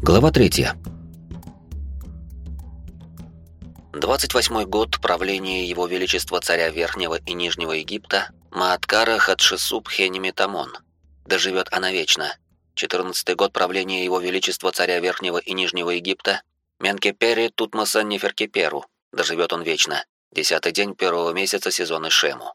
Глава 3. 28 год правления Его Величества царя Верхнего и Нижнего Египта Мааткара Хатшесуб Хенемитамон. Доживет она вечно. 14 год правления Его Величества царя Верхнего и Нижнего Египта Менкепери Тутмоса Неферкеперу. Доживет он вечно. Десятый день первого месяца сезона Шему.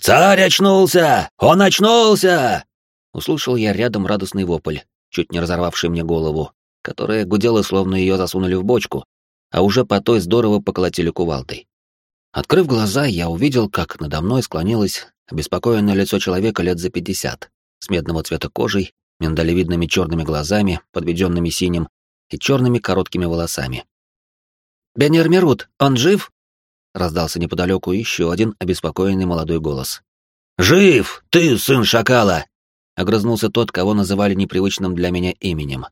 «Царь очнулся! Он очнулся!» Услышал я рядом радостный вопль, чуть не разорвавший мне голову, которая гудела, словно ее засунули в бочку, а уже по той здорово поколотили кувалдой. Открыв глаза, я увидел, как надо мной склонилось обеспокоенное лицо человека лет за пятьдесят, с медного цвета кожей, миндалевидными черными глазами, подведенными синим, и черными короткими волосами. «Бенер Мерут, он жив?» — раздался неподалеку еще один обеспокоенный молодой голос. «Жив! Ты сын шакала!» Огрызнулся тот, кого называли непривычным для меня именем.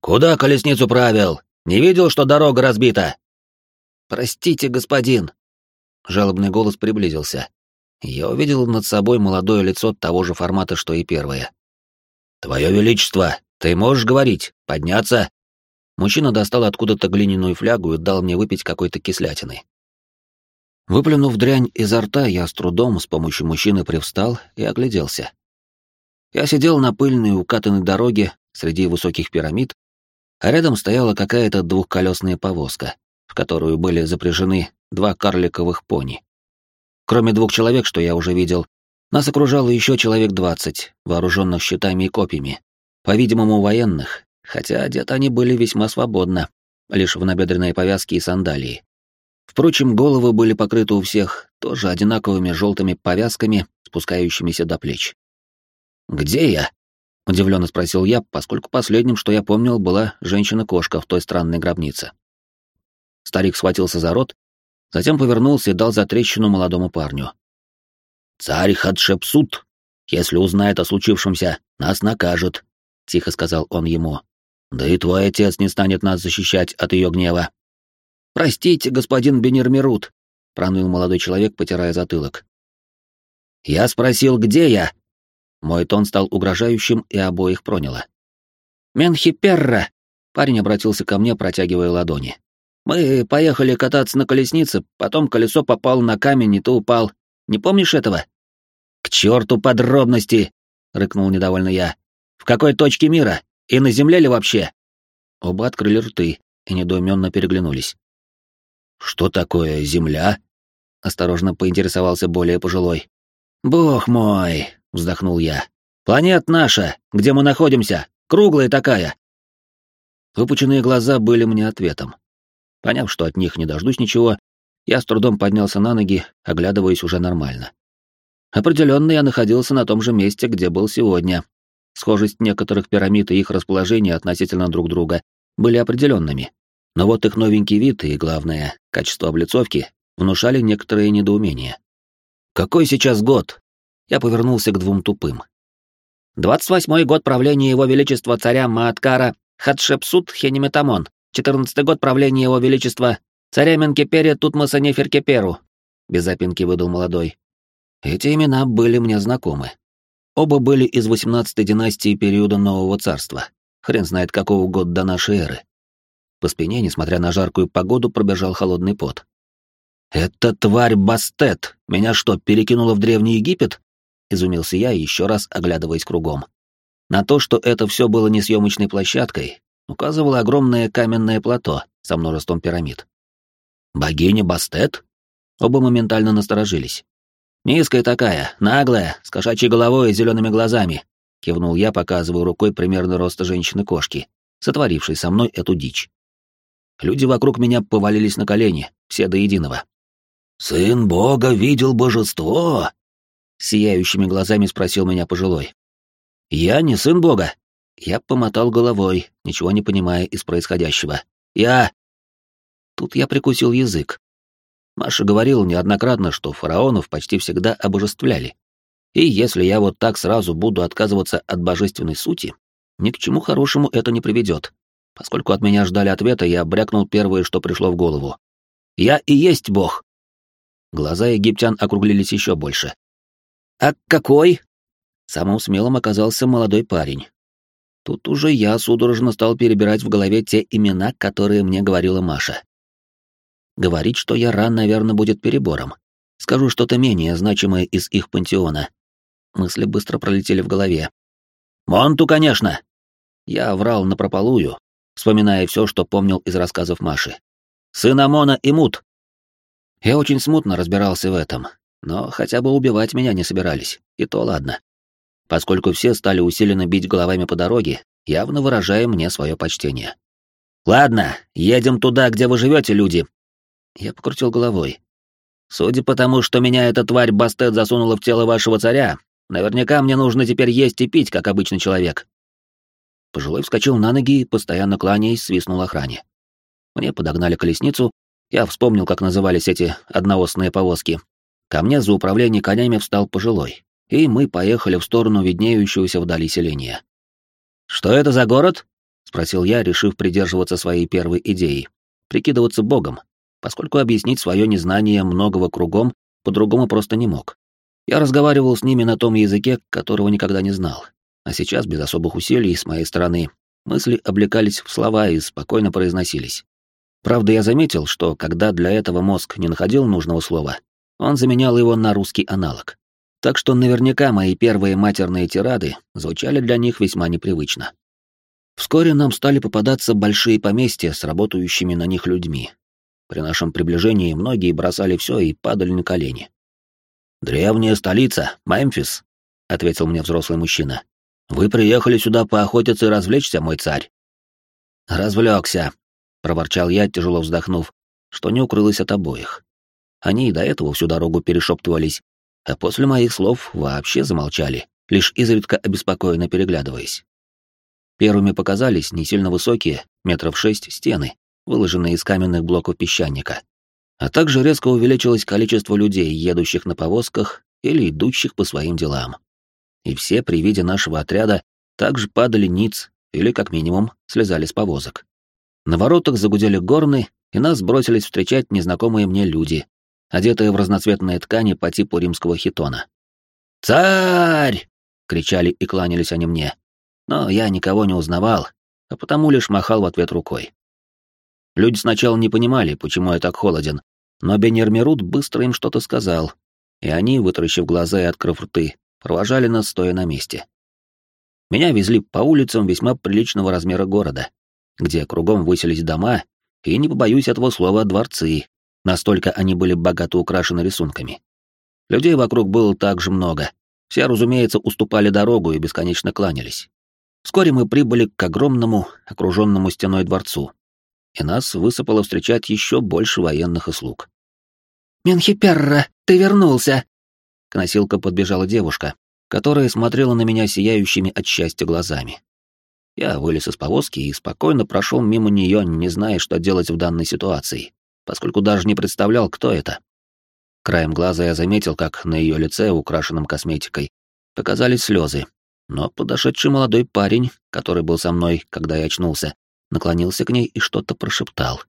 «Куда колесницу правил? Не видел, что дорога разбита?» «Простите, господин». Жалобный голос приблизился. Я увидел над собой молодое лицо того же формата, что и первое. «Твое Величество, ты можешь говорить? Подняться?» Мужчина достал откуда-то глиняную флягу и дал мне выпить какой-то кислятины. Выплюнув дрянь изо рта, я с трудом с помощью мужчины привстал и огляделся. Я сидел на пыльной укатанной дороге среди высоких пирамид, а рядом стояла какая-то двухколесная повозка, в которую были запряжены два карликовых пони. Кроме двух человек, что я уже видел, нас окружало еще человек двадцать, вооруженных щитами и копьями, по-видимому, военных, хотя одеты они были весьма свободно, лишь в набедренные повязки и сандалии. Впрочем, головы были покрыты у всех тоже одинаковыми желтыми повязками, спускающимися до плеч. «Где я?» — удивленно спросил я, поскольку последним, что я помнил, была женщина-кошка в той странной гробнице. Старик схватился за рот, затем повернулся и дал затрещину молодому парню. «Царь Хадшепсут, если узнает о случившемся, нас накажет», — тихо сказал он ему. «Да и твой отец не станет нас защищать от ее гнева». «Простите, господин Бенермирут», — проныл молодой человек, потирая затылок. «Я спросил, где я?» Мой тон стал угрожающим и обоих проняло. «Менхиперра!» — парень обратился ко мне, протягивая ладони. «Мы поехали кататься на колеснице, потом колесо попало на камень, и ты упал. Не помнишь этого?» «К черту подробности!» — рыкнул недовольно я. «В какой точке мира? И на земле ли вообще?» Оба открыли рты и недоуменно переглянулись. «Что такое земля?» — осторожно поинтересовался более пожилой. «Бог мой!» — вздохнул я. «Планет наша, где мы находимся, круглая такая». Выпученные глаза были мне ответом. Поняв, что от них не дождусь ничего, я с трудом поднялся на ноги, оглядываясь уже нормально. Определенно я находился на том же месте, где был сегодня. Схожесть некоторых пирамид и их расположение относительно друг друга были определенными. Но вот их новенький вид и, главное, качество облицовки внушали некоторые недоумения. «Какой сейчас год?» Я повернулся к двум тупым. «Двадцать восьмой год правления Его Величества царя Мааткара Хатшепсут Хенеметамон, четырнадцатый год правления Его Величества царя Менкепере Тутмоса Неферкеперу», — без запинки выдал молодой. Эти имена были мне знакомы. Оба были из восемнадцатой династии периода Нового Царства. Хрен знает какого года до нашей эры. По спине, несмотря на жаркую погоду, пробежал холодный пот. «Это тварь Бастет! Меня что, перекинула в Древний Египет?» — изумился я, еще раз оглядываясь кругом. На то, что это все было не съемочной площадкой, указывало огромное каменное плато со множеством пирамид. «Богиня Бастет?» Оба моментально насторожились. «Низкая такая, наглая, с кошачьей головой и зелеными глазами», — кивнул я, показывая рукой примерно роста женщины-кошки, сотворившей со мной эту дичь. Люди вокруг меня повалились на колени, все до единого. «Сын Бога видел божество?» Сияющими глазами спросил меня пожилой. «Я не сын Бога». Я помотал головой, ничего не понимая из происходящего. «Я...» Тут я прикусил язык. Маша говорила неоднократно, что фараонов почти всегда обожествляли. И если я вот так сразу буду отказываться от божественной сути, ни к чему хорошему это не приведет. Поскольку от меня ждали ответа, я брякнул первое, что пришло в голову. «Я и есть Бог!» Глаза египтян округлились еще больше. «А какой?» самым смелым оказался молодой парень. Тут уже я судорожно стал перебирать в голове те имена, которые мне говорила Маша. Говорить, что я ран, наверное, будет перебором. Скажу что-то менее значимое из их пантеона. Мысли быстро пролетели в голове. «Монту, конечно!» Я врал напропалую, вспоминая все, что помнил из рассказов Маши. «Сын Амона и Мут!» Я очень смутно разбирался в этом, но хотя бы убивать меня не собирались, и то ладно. Поскольку все стали усиленно бить головами по дороге, явно выражая мне свое почтение. «Ладно, едем туда, где вы живете, люди!» Я покрутил головой. «Судя по тому, что меня эта тварь Бастет засунула в тело вашего царя, наверняка мне нужно теперь есть и пить, как обычный человек». Пожилой вскочил на ноги и, постоянно кланяясь, свистнул охране. Мне подогнали колесницу, я вспомнил, как назывались эти одноосные повозки. Ко мне за управление конями встал пожилой, и мы поехали в сторону виднеющегося вдали селения. «Что это за город?» — спросил я, решив придерживаться своей первой идеи — прикидываться богом, поскольку объяснить свое незнание многого кругом по-другому просто не мог. Я разговаривал с ними на том языке, которого никогда не знал, а сейчас, без особых усилий с моей стороны, мысли облекались в слова и спокойно произносились. Правда, я заметил, что когда для этого мозг не находил нужного слова, он заменял его на русский аналог. Так что наверняка мои первые матерные тирады звучали для них весьма непривычно. Вскоре нам стали попадаться большие поместья с работающими на них людьми. При нашем приближении многие бросали все и падали на колени. «Древняя столица, Мемфис», — ответил мне взрослый мужчина. «Вы приехали сюда поохотиться и развлечься, мой царь?» «Развлекся», — проворчал я, тяжело вздохнув, что не укрылось от обоих. Они и до этого всю дорогу перешептывались, а после моих слов вообще замолчали, лишь изредка обеспокоенно переглядываясь. Первыми показались не сильно высокие, метров шесть, стены, выложенные из каменных блоков песчаника. А также резко увеличилось количество людей, едущих на повозках или идущих по своим делам. И все при виде нашего отряда также падали ниц или, как минимум, слезали с повозок. На воротах загудели горны, и нас бросились встречать незнакомые мне люди, одетые в разноцветные ткани по типу римского хитона. «Царь!» — кричали и кланялись они мне. Но я никого не узнавал, а потому лишь махал в ответ рукой. Люди сначала не понимали, почему я так холоден, но Бенермерут быстро им что-то сказал, и они, вытаращив глаза и открыв рты, провожали нас, стоя на месте. Меня везли по улицам весьма приличного размера города, где кругом высились дома, и, не побоюсь этого слова, дворцы, настолько они были богато украшены рисунками. Людей вокруг было также много. Все, разумеется, уступали дорогу и бесконечно кланялись. Вскоре мы прибыли к огромному, окруженному стеной дворцу, и нас высыпало встречать еще больше военных и слуг. «Менхиперра, ты вернулся!» К носилка подбежала девушка, которая смотрела на меня сияющими от счастья глазами. Я вылез из повозки и спокойно прошел мимо нее, не зная, что делать в данной ситуации, поскольку даже не представлял, кто это. Краем глаза я заметил, как на ее лице, украшенном косметикой, показались слезы, но подошедший молодой парень, который был со мной, когда я очнулся, наклонился к ней и что-то прошептал.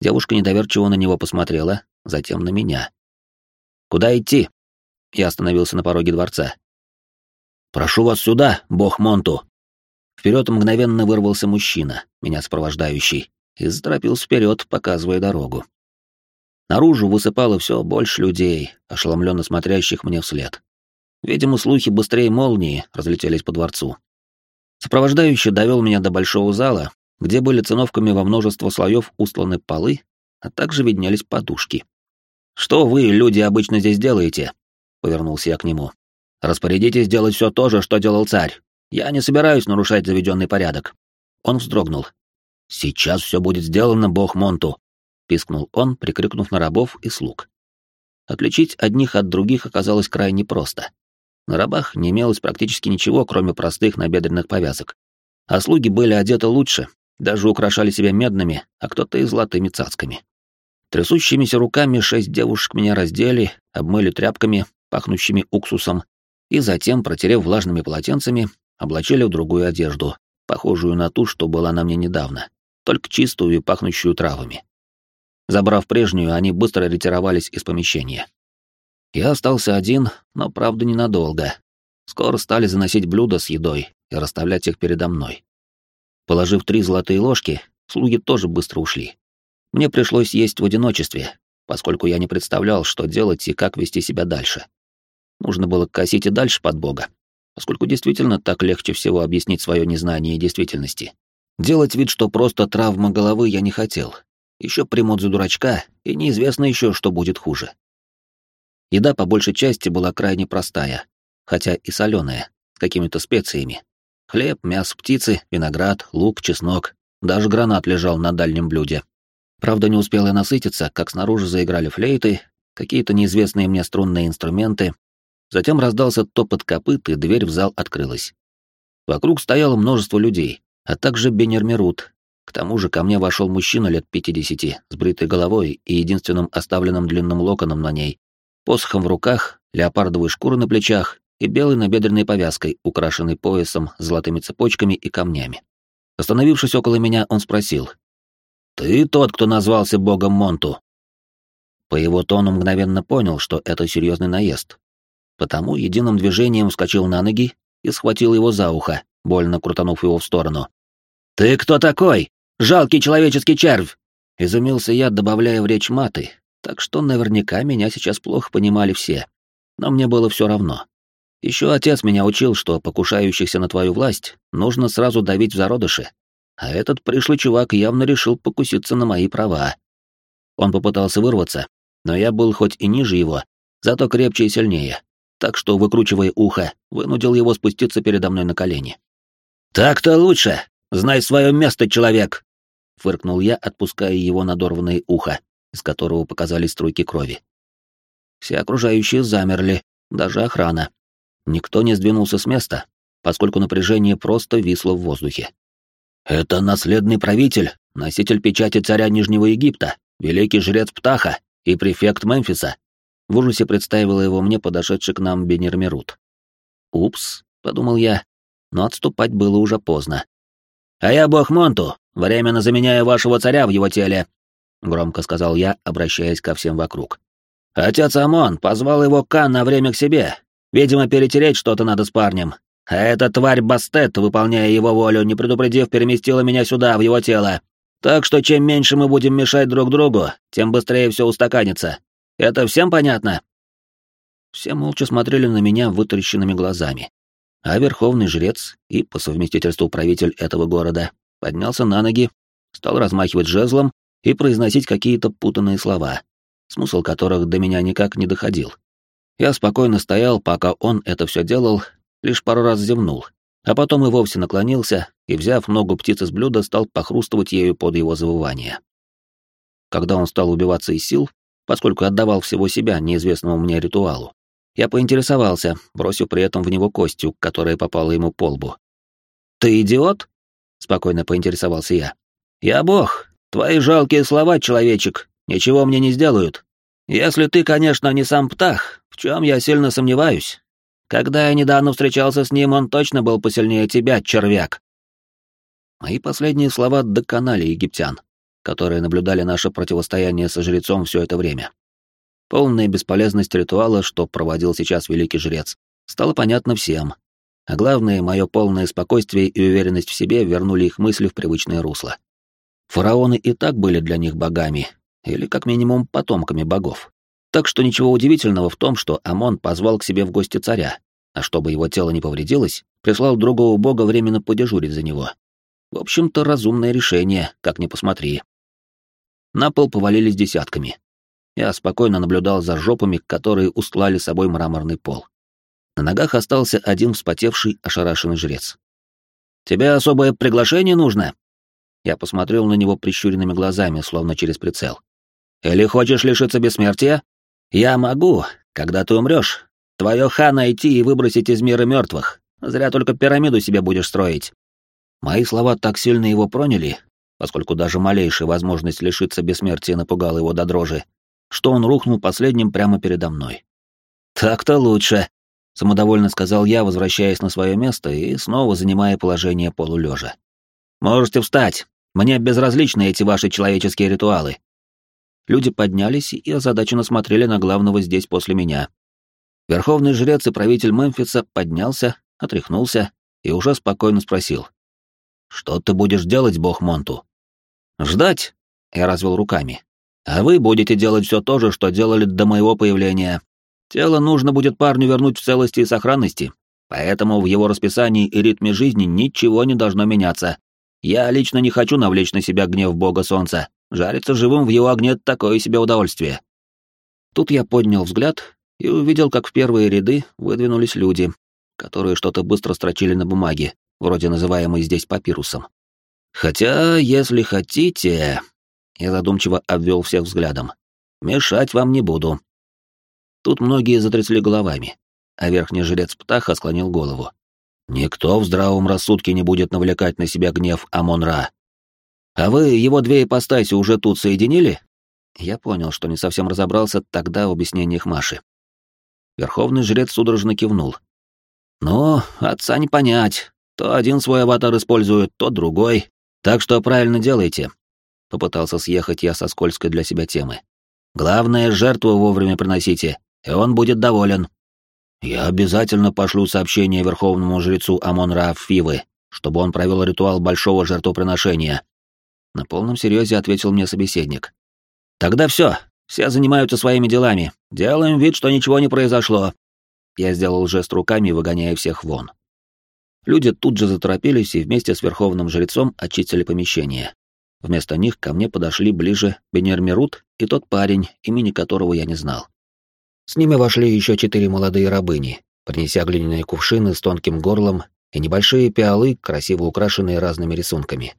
Девушка недоверчиво на него посмотрела, затем на меня. «Куда идти?» Я остановился на пороге дворца. «Прошу вас сюда, бог Монту!» Вперед мгновенно вырвался мужчина, меня сопровождающий, и заторопился вперед, показывая дорогу. Наружу высыпало все больше людей, ошеломленно смотрящих мне вслед. Видимо, слухи быстрее молнии разлетелись по дворцу. Сопровождающий довел меня до большого зала, где были циновками во множество слоев устланы полы, а также виднелись подушки. «Что вы, люди, обычно здесь делаете?» — повернулся я к нему. «Распорядитесь делать все то же, что делал царь. Я не собираюсь нарушать заведенный порядок». Он вздрогнул. «Сейчас все будет сделано, бог Монту», — пискнул он, прикрикнув на рабов и слуг. Отличить одних от других оказалось крайне просто. На рабах не имелось практически ничего, кроме простых набедренных повязок. А слуги были одеты лучше, даже украшали себя медными, а кто-то и золотыми цацками. Трясущимися руками шесть девушек меня раздели, обмыли тряпками, пахнущими уксусом, и затем, протерев влажными полотенцами, облачили в другую одежду, похожую на ту, что была на мне недавно, только чистую и пахнущую травами. Забрав прежнюю, они быстро ретировались из помещения. Я остался один, но, правда, ненадолго. Скоро стали заносить блюда с едой и расставлять их передо мной. Положив три золотые ложки, слуги тоже быстро ушли. Мне пришлось есть в одиночестве, поскольку я не представлял, что делать и как вести себя дальше. Нужно было косить и дальше под Бога, поскольку действительно так легче всего объяснить свое незнание действительности. Делать вид, что просто травма головы я не хотел. Еще примут за дурачка, и неизвестно еще, что будет хуже. Еда по большей части была крайне простая, хотя и соленая, с какими-то специями. Хлеб, мясо птицы, виноград, лук, чеснок, даже гранат лежал на дальнем блюде. Правда, не успел я насытиться, как снаружи заиграли флейты, какие-то неизвестные мне струнные инструменты. Затем раздался топот копыт, и дверь в зал открылась. Вокруг стояло множество людей, а также Бенермерут. К тому же ко мне вошел мужчина лет пятидесяти, с бритой головой и единственным оставленным длинным локоном на ней, посохом в руках, леопардовой шкурой на плечах и белой набедренной повязкой, украшенной поясом, золотыми цепочками и камнями. Остановившись около меня, он спросил. «Ты тот, кто назвался богом Монту?» По его тону мгновенно понял, что это серьезный наезд. Потому единым движением вскочил на ноги и схватил его за ухо, больно крутанув его в сторону. «Ты кто такой? Жалкий человеческий червь!» Изумился я, добавляя в речь маты, так что наверняка меня сейчас плохо понимали все. Но мне было все равно. Еще отец меня учил, что покушающихся на твою власть нужно сразу давить в зародыши. А этот пришлый чувак явно решил покуситься на мои права. Он попытался вырваться, но я был хоть и ниже его, зато крепче и сильнее, так что, выкручивая ухо, вынудил его спуститься передо мной на колени. «Так-то лучше! Знай свое место, человек!» — фыркнул я, отпуская его надорванное ухо, из которого показались струйки крови. Все окружающие замерли, даже охрана. Никто не сдвинулся с места, поскольку напряжение просто висло в воздухе. «Это наследный правитель, носитель печати царя Нижнего Египта, великий жрец Птаха и префект Мемфиса», в ужасе представила его мне подошедший к нам Бенермерут. «Упс», — подумал я, но отступать было уже поздно. «А я бог Монту, временно заменяю вашего царя в его теле», — громко сказал я, обращаясь ко всем вокруг. «Отец Амон позвал его Кан на время к себе, Видимо, перетереть что-то надо с парнем. А эта тварь Бастет, выполняя его волю, не предупредив, переместила меня сюда, в его тело. Так что чем меньше мы будем мешать друг другу, тем быстрее все устаканится. Это всем понятно?» Все молча смотрели на меня вытаращенными глазами. А верховный жрец и, по совместительству, правитель этого города поднялся на ноги, стал размахивать жезлом и произносить какие-то путанные слова, смысл которых до меня никак не доходил. Я спокойно стоял, пока он это все делал, лишь пару раз зевнул, а потом и вовсе наклонился и, взяв ногу птицы с блюда, стал похрустывать ею под его завывание. Когда он стал убиваться из сил, поскольку отдавал всего себя неизвестному мне ритуалу, я поинтересовался, бросив при этом в него костью, которая попала ему по лбу. «Ты идиот?» — спокойно поинтересовался я. «Я бог. Твои жалкие слова, человечек, ничего мне не сделают. Если ты, конечно, не сам Птах, в чем я сильно сомневаюсь. Когда я недавно встречался с ним, он точно был посильнее тебя, червяк. Мои последние слова доконали египтян, которые наблюдали наше противостояние со жрецом все это время. Полная бесполезность ритуала, что проводил сейчас великий жрец, стало понятно всем. А главное, мое полное спокойствие и уверенность в себе вернули их мысли в привычное русло. Фараоны и так были для них богами, или как минимум потомками богов. Так что ничего удивительного в том, что Амон позвал к себе в гости царя, а чтобы его тело не повредилось, прислал другого бога временно подежурить за него. В общем-то, разумное решение, как ни посмотри. На пол повалились десятками. Я спокойно наблюдал за жопами, которые устлали собой мраморный пол. На ногах остался один вспотевший, ошарашенный жрец. «Тебе особое приглашение нужно?» Я посмотрел на него прищуренными глазами, словно через прицел. Или хочешь лишиться бессмертия? Я могу, когда ты умрешь, твое ха найти и выбросить из мира мертвых. Зря только пирамиду себе будешь строить. Мои слова так сильно его проняли, поскольку даже малейшая возможность лишиться бессмертия напугала его до дрожи, что он рухнул последним прямо передо мной. «Так-то лучше», — самодовольно сказал я, возвращаясь на свое место и снова занимая положение полулежа. «Можете встать. Мне безразличны эти ваши человеческие ритуалы. Люди поднялись и озадаченно смотрели на главного здесь после меня. Верховный жрец и правитель Мемфиса поднялся, отряхнулся и уже спокойно спросил. «Что ты будешь делать, бог Монту?» «Ждать?» — я развел руками. «А вы будете делать все то же, что делали до моего появления. Тело нужно будет парню вернуть в целости и сохранности, поэтому в его расписании и ритме жизни ничего не должно меняться. Я лично не хочу навлечь на себя гнев бога солнца. Жариться живым в его огне — такое себе удовольствие». Тут я поднял взгляд и увидел, как в первые ряды выдвинулись люди, которые что-то быстро строчили на бумаге, вроде называемой здесь папирусом. Хотя, если хотите, я задумчиво обвел всех взглядом. Мешать вам не буду. Тут многие затрясли головами, а верхний жрец Птаха склонил голову. Никто в здравом рассудке не будет навлекать на себя гнев Амон-Ра. А вы его две ипостаси уже тут соединили? Я понял, что не совсем разобрался тогда в объяснениях Маши. Верховный жрец судорожно кивнул. «Ну, отца не понять. То один свой аватар использует, то другой. Так что правильно делаете». Попытался съехать я со скользкой для себя темы. «Главное, жертву вовремя приносите, и он будет доволен». «Я обязательно пошлю сообщение верховному жрецу Амон-Ра Фивы, чтобы он провел ритуал большого жертвоприношения». На полном серьезе ответил мне собеседник. «Тогда все, все занимаются своими делами. Делаем вид, что ничего не произошло. Я сделал жест руками, выгоняя всех вон. Люди тут же заторопились и вместе с верховным жрецом очистили помещение. Вместо них ко мне подошли ближе Бенер Мирут и тот парень, имени которого я не знал. С ними вошли еще четыре молодые рабыни, принеся глиняные кувшины с тонким горлом и небольшие пиалы, красиво украшенные разными рисунками.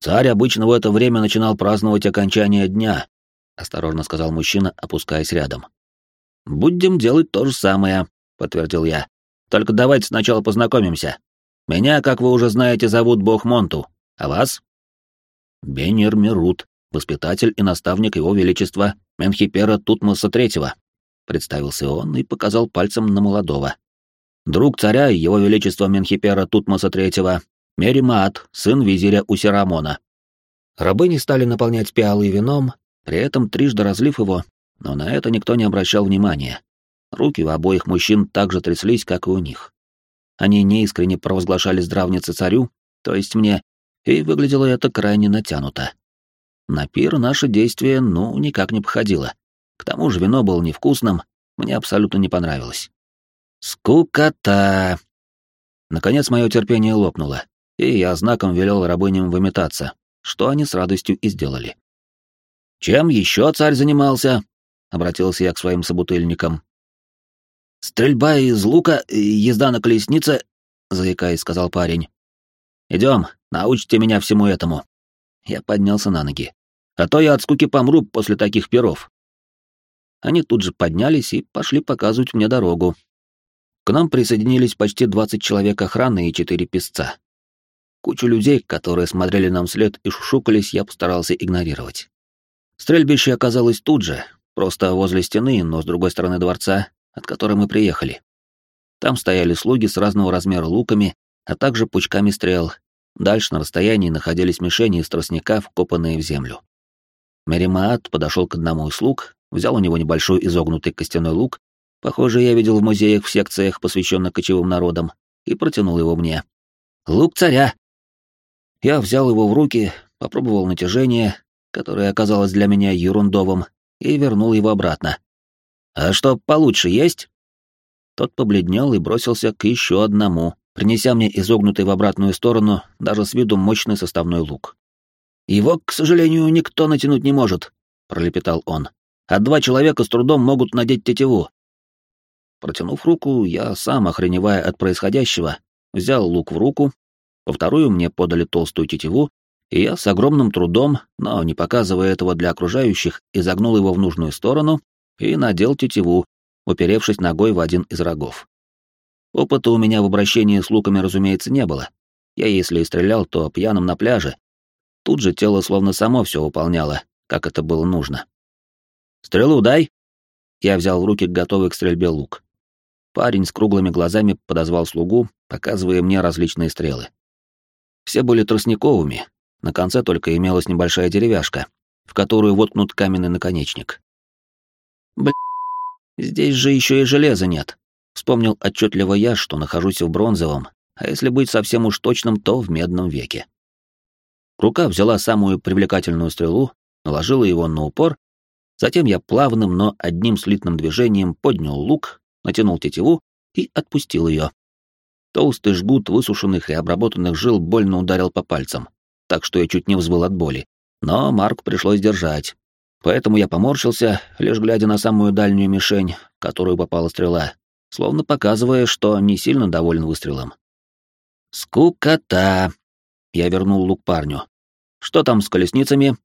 Царь обычно в это время начинал праздновать окончание дня, — осторожно сказал мужчина, опускаясь рядом. «Будем делать то же самое», — подтвердил я. «Только давайте сначала познакомимся. Меня, как вы уже знаете, зовут Бог Монту, а вас?» «Бенер Мирут, воспитатель и наставник его величества Менхипера Тутмоса Третьего», — представился он и показал пальцем на молодого. «Друг царя его величества Менхипера Тутмоса Третьего, Меримаат, сын визиря Усерамона». Рабыни стали наполнять пиалы вином, при этом трижды разлив его, но на это никто не обращал внимания. Руки у обоих мужчин так же тряслись, как и у них. Они неискренне провозглашали здравницы царю, то есть мне, и выглядело это крайне натянуто. На пир наше действие, ну, никак не походило. К тому же вино было невкусным, мне абсолютно не понравилось. Скукота! Наконец мое терпение лопнуло, и я знаком велел рабыням выметаться, что они с радостью и сделали. Чем еще царь занимался? Обратился я к своим собутыльникам. Стрельба из лука езда на колеснице, заикаясь, сказал парень. Идем, научите меня всему этому. Я поднялся на ноги. А то я от скуки помру после таких перов. Они тут же поднялись и пошли показывать мне дорогу. К нам присоединились почти 20 человек охраны и четыре песца. Кучу людей, которые смотрели нам вслед и шушукались, я постарался игнорировать. Стрельбище оказалось тут же, просто возле стены, но с другой стороны дворца, от которой мы приехали. Там стояли слуги с разного размера луками, а также пучками стрел. Дальше на расстоянии находились мишени из тростника, вкопанные в землю. Меримаат подошел к одному из слуг, взял у него небольшой изогнутый костяной лук, похоже, я видел в музеях в секциях, посвященных кочевым народам, и протянул его мне. «Лук царя!» Я взял его в руки, попробовал натяжение, которое оказалось для меня ерундовым, и вернул его обратно. «А что получше есть?» Тот побледнел и бросился к еще одному, принеся мне изогнутый в обратную сторону, даже с виду мощный составной лук. «Его, к сожалению, никто натянуть не может», — пролепетал он. «А два человека с трудом могут надеть тетиву». Протянув руку, я сам, охреневая от происходящего, взял лук в руку, во вторую мне подали толстую тетиву, и я с огромным трудом, но не показывая этого для окружающих, изогнул его в нужную сторону и надел тетиву, уперевшись ногой в один из рогов. Опыта у меня в обращении с луками, разумеется, не было. Я, если и стрелял, то пьяным на пляже. Тут же тело словно само все выполняло, как это было нужно. «Стрелу дай!» Я взял в руки готовый к стрельбе лук. Парень с круглыми глазами подозвал слугу, показывая мне различные стрелы. Все были тростниковыми, на конце только имелась небольшая деревяшка, в которую воткнут каменный наконечник. Бля, Здесь же еще и железа нет. Вспомнил отчетливо я, что нахожусь в бронзовом, а если быть совсем уж точным, то в медном веке. Рука взяла самую привлекательную стрелу, наложила его на упор, затем я плавным, но одним слитным движением поднял лук, натянул тетиву и отпустил ее. Толстый жгут высушенных и обработанных жил больно ударил по пальцам, так что я чуть не взвыл от боли. Но Марк пришлось держать. Поэтому я поморщился, лишь глядя на самую дальнюю мишень, в которую попала стрела, словно показывая, что не сильно доволен выстрелом. «Скукота!» Я вернул лук парню. «Что там с колесницами?»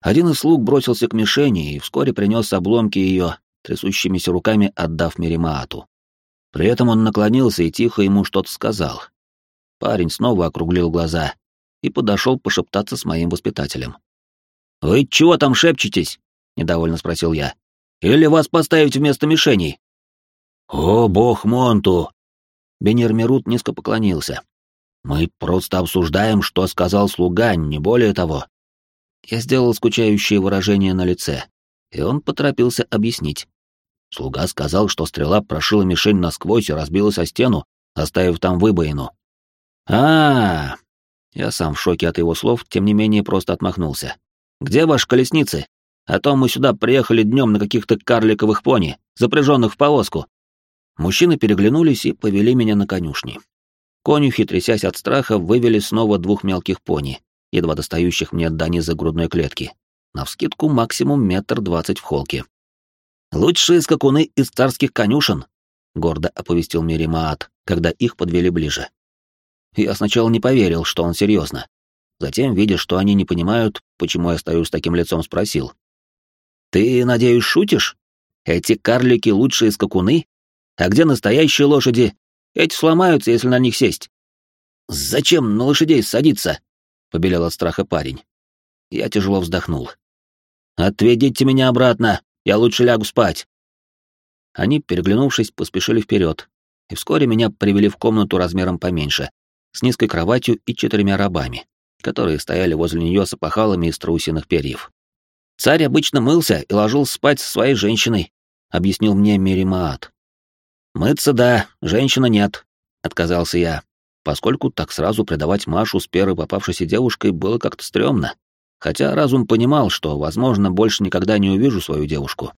Один из слуг бросился к мишени и вскоре принес обломки ее, трясущимися руками отдав Меримаату. При этом он наклонился и тихо ему что-то сказал. Парень снова округлил глаза и подошел пошептаться с моим воспитателем. «Вы чего там шепчетесь?» — недовольно спросил я. «Или вас поставить вместо мишеней?» «О, бог Монту!» Бенер Мерут низко поклонился. «Мы просто обсуждаем, что сказал слуга, не более того». Я сделал скучающее выражение на лице, и он поторопился объяснить. Слуга сказал, что стрела прошила мишень насквозь и разбилась о стену, оставив там выбоину. а, -а, -а Я сам в шоке от его слов, тем не менее просто отмахнулся. «Где ваши колесницы? А то мы сюда приехали днем на каких-то карликовых пони, запряженных в повозку». Мужчины переглянулись и повели меня на конюшни. Конюхи, трясясь от страха, вывели снова двух мелких пони, едва достающих мне до низа грудной клетки. Навскидку максимум метр двадцать в холке. «Лучшие скакуны из царских конюшен», — гордо оповестил Миримаат, когда их подвели ближе. Я сначала не поверил, что он серьезно. Затем, видя, что они не понимают, почему я стою с таким лицом, спросил. «Ты, надеюсь, шутишь? Эти карлики лучшие скакуны? А где настоящие лошади? Эти сломаются, если на них сесть». «Зачем на лошадей садиться?» — побелел от страха парень. Я тяжело вздохнул. «Отведите меня обратно, я лучше лягу спать». Они, переглянувшись, поспешили вперед, и вскоре меня привели в комнату размером поменьше, с низкой кроватью и четырьмя рабами, которые стояли возле нее с опахалами из страусиных перьев. «Царь обычно мылся и ложился спать со своей женщиной», — объяснил мне Меримаат. «Мыться да, женщина нет», — отказался я, поскольку так сразу предавать Машу с первой попавшейся девушкой было как-то стрёмно. Хотя разум понимал, что, возможно, больше никогда не увижу свою девушку.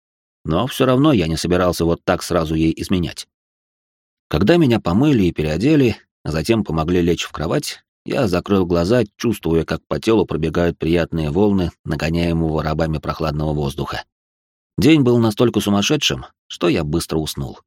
Но все равно я не собирался вот так сразу ей изменять. Когда меня помыли и переодели, а затем помогли лечь в кровать, я закрыл глаза, чувствуя, как по телу пробегают приятные волны, нагоняемого рабами прохладного воздуха. День был настолько сумасшедшим, что я быстро уснул.